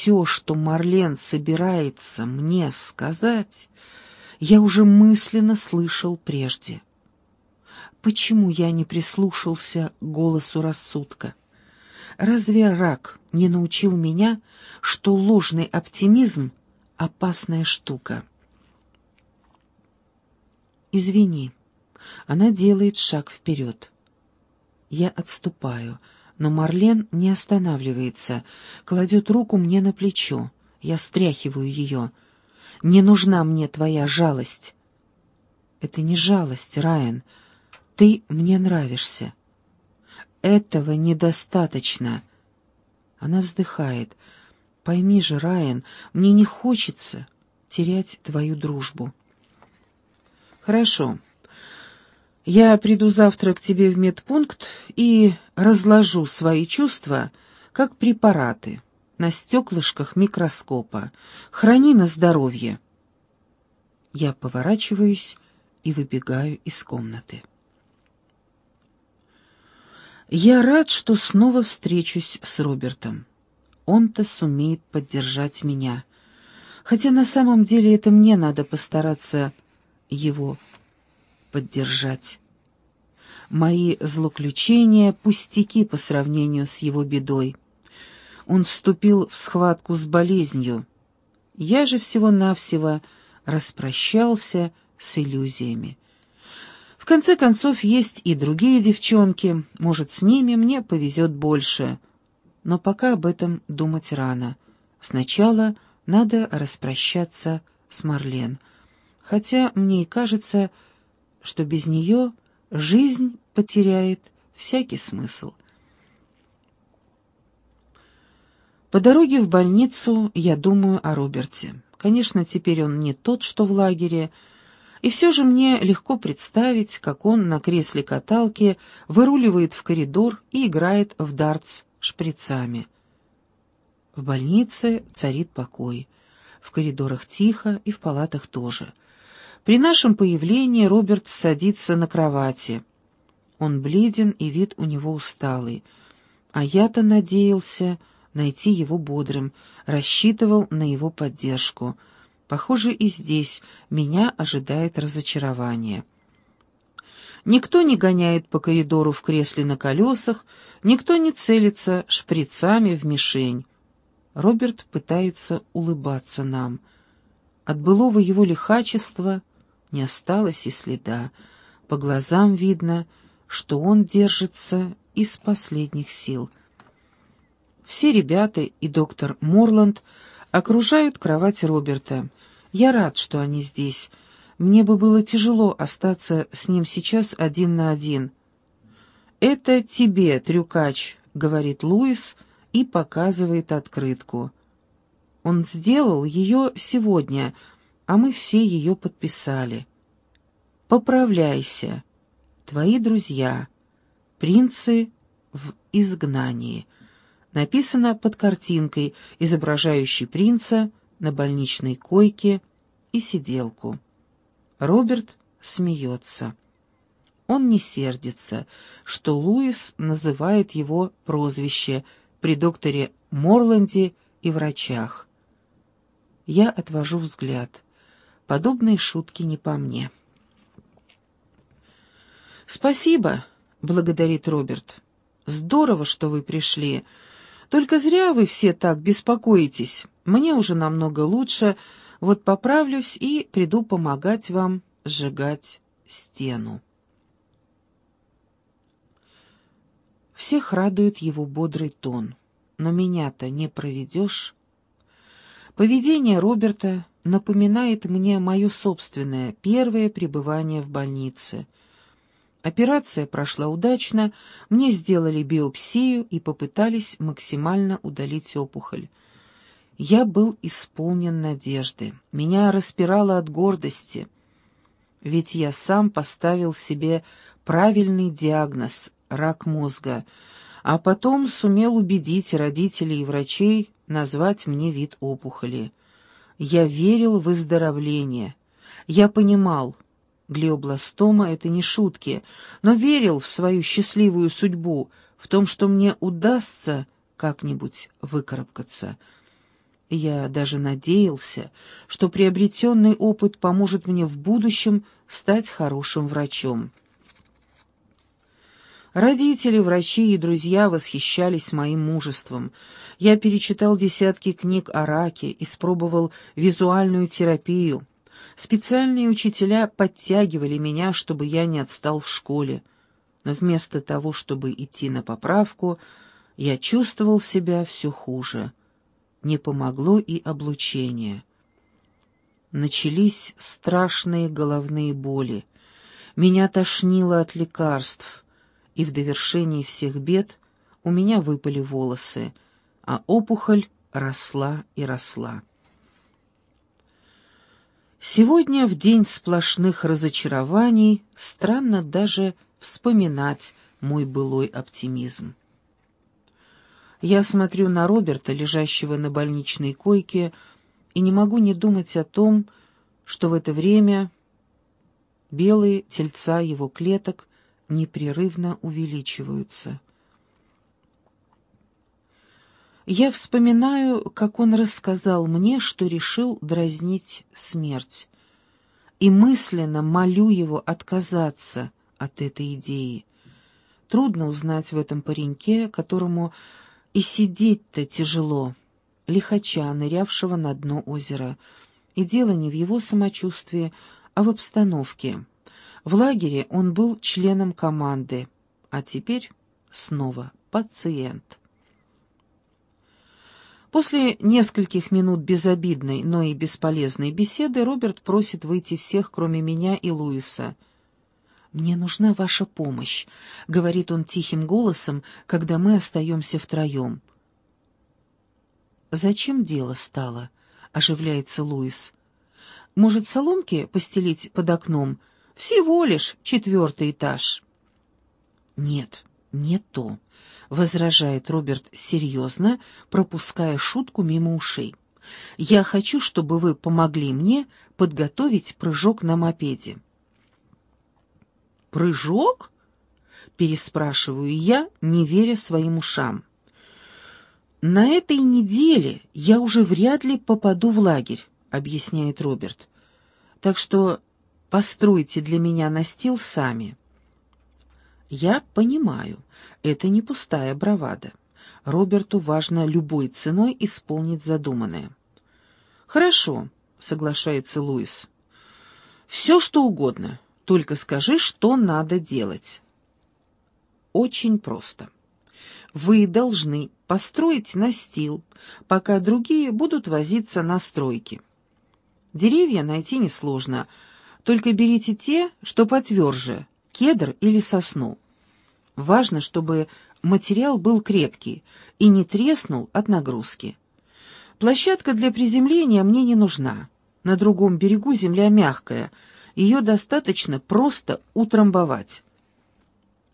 все, что Марлен собирается мне сказать, я уже мысленно слышал прежде. Почему я не прислушался голосу рассудка? Разве рак не научил меня, что ложный оптимизм — опасная штука? «Извини». Она делает шаг вперед. Я отступаю, но Марлен не останавливается, кладет руку мне на плечо. Я стряхиваю ее. «Не нужна мне твоя жалость». «Это не жалость, Райан. Ты мне нравишься». «Этого недостаточно». Она вздыхает. «Пойми же, Райан, мне не хочется терять твою дружбу». «Хорошо. Я приду завтра к тебе в медпункт и разложу свои чувства, как препараты, на стеклышках микроскопа. Храни на здоровье». Я поворачиваюсь и выбегаю из комнаты. Я рад, что снова встречусь с Робертом. Он-то сумеет поддержать меня. Хотя на самом деле это мне надо постараться его поддержать. Мои злоключения — пустяки по сравнению с его бедой. Он вступил в схватку с болезнью. Я же всего-навсего распрощался с иллюзиями. В конце концов, есть и другие девчонки, может, с ними мне повезет больше. Но пока об этом думать рано. Сначала надо распрощаться с Марлен — хотя мне и кажется, что без нее жизнь потеряет всякий смысл. По дороге в больницу я думаю о Роберте. Конечно, теперь он не тот, что в лагере, и все же мне легко представить, как он на кресле каталки выруливает в коридор и играет в дартс шприцами. В больнице царит покой. В коридорах тихо и в палатах тоже — при нашем появлении Роберт садится на кровати. Он бледен и вид у него усталый. А я-то надеялся найти его бодрым, рассчитывал на его поддержку. Похоже, и здесь меня ожидает разочарование. Никто не гоняет по коридору в кресле на колесах, никто не целится шприцами в мишень. Роберт пытается улыбаться нам. От былого его лихачества не осталось и следа. По глазам видно, что он держится из последних сил. Все ребята и доктор Морланд окружают кровать Роберта. Я рад, что они здесь. Мне бы было тяжело остаться с ним сейчас один на один. «Это тебе, трюкач», — говорит Луис и показывает открытку. Он сделал ее сегодня — а мы все ее подписали. «Поправляйся. Твои друзья. Принцы в изгнании». Написано под картинкой, изображающей принца на больничной койке и сиделку. Роберт смеется. Он не сердится, что Луис называет его прозвище при докторе Морланде и врачах. Я отвожу взгляд. Подобные шутки не по мне. «Спасибо», — благодарит Роберт. «Здорово, что вы пришли. Только зря вы все так беспокоитесь. Мне уже намного лучше. Вот поправлюсь и приду помогать вам сжигать стену». Всех радует его бодрый тон. Но меня-то не проведешь. Поведение Роберта напоминает мне мое собственное первое пребывание в больнице. Операция прошла удачно, мне сделали биопсию и попытались максимально удалить опухоль. Я был исполнен надежды, меня распирало от гордости, ведь я сам поставил себе правильный диагноз — рак мозга, а потом сумел убедить родителей и врачей назвать мне вид опухоли. Я верил в выздоровление. Я понимал, глиобластома — это не шутки, но верил в свою счастливую судьбу, в том, что мне удастся как-нибудь выкарабкаться. Я даже надеялся, что приобретенный опыт поможет мне в будущем стать хорошим врачом. Родители, врачи и друзья восхищались моим мужеством. Я перечитал десятки книг о раке, испробовал визуальную терапию. Специальные учителя подтягивали меня, чтобы я не отстал в школе. Но вместо того, чтобы идти на поправку, я чувствовал себя все хуже. Не помогло и облучение. Начались страшные головные боли. Меня тошнило от лекарств — и в довершении всех бед у меня выпали волосы, а опухоль росла и росла. Сегодня, в день сплошных разочарований, странно даже вспоминать мой былой оптимизм. Я смотрю на Роберта, лежащего на больничной койке, и не могу не думать о том, что в это время белые тельца его клеток непрерывно увеличиваются. Я вспоминаю, как он рассказал мне, что решил дразнить смерть, и мысленно молю его отказаться от этой идеи. Трудно узнать в этом пареньке, которому и сидеть-то тяжело, лихача, нырявшего на дно озера. И дело не в его самочувствии, а в обстановке. В лагере он был членом команды, а теперь снова пациент. После нескольких минут безобидной, но и бесполезной беседы Роберт просит выйти всех, кроме меня и Луиса. «Мне нужна ваша помощь», — говорит он тихим голосом, когда мы остаемся втроем. «Зачем дело стало?» — оживляется Луис. «Может, соломки постелить под окном?» Всего лишь четвертый этаж». «Нет, не то», — возражает Роберт серьезно, пропуская шутку мимо ушей. «Я хочу, чтобы вы помогли мне подготовить прыжок на мопеде». «Прыжок?» — переспрашиваю я, не веря своим ушам. «На этой неделе я уже вряд ли попаду в лагерь», — объясняет Роберт. «Так что Постройте для меня настил сами. Я понимаю, это не пустая бравада. Роберту важно любой ценой исполнить задуманное. «Хорошо», — соглашается Луис. «Все, что угодно, только скажи, что надо делать». Очень просто. Вы должны построить настил, пока другие будут возиться на стройке. Деревья найти несложно — только берите те, что потверже, кедр или сосну. Важно, чтобы материал был крепкий и не треснул от нагрузки. Площадка для приземления мне не нужна. На другом берегу земля мягкая, ее достаточно просто утрамбовать.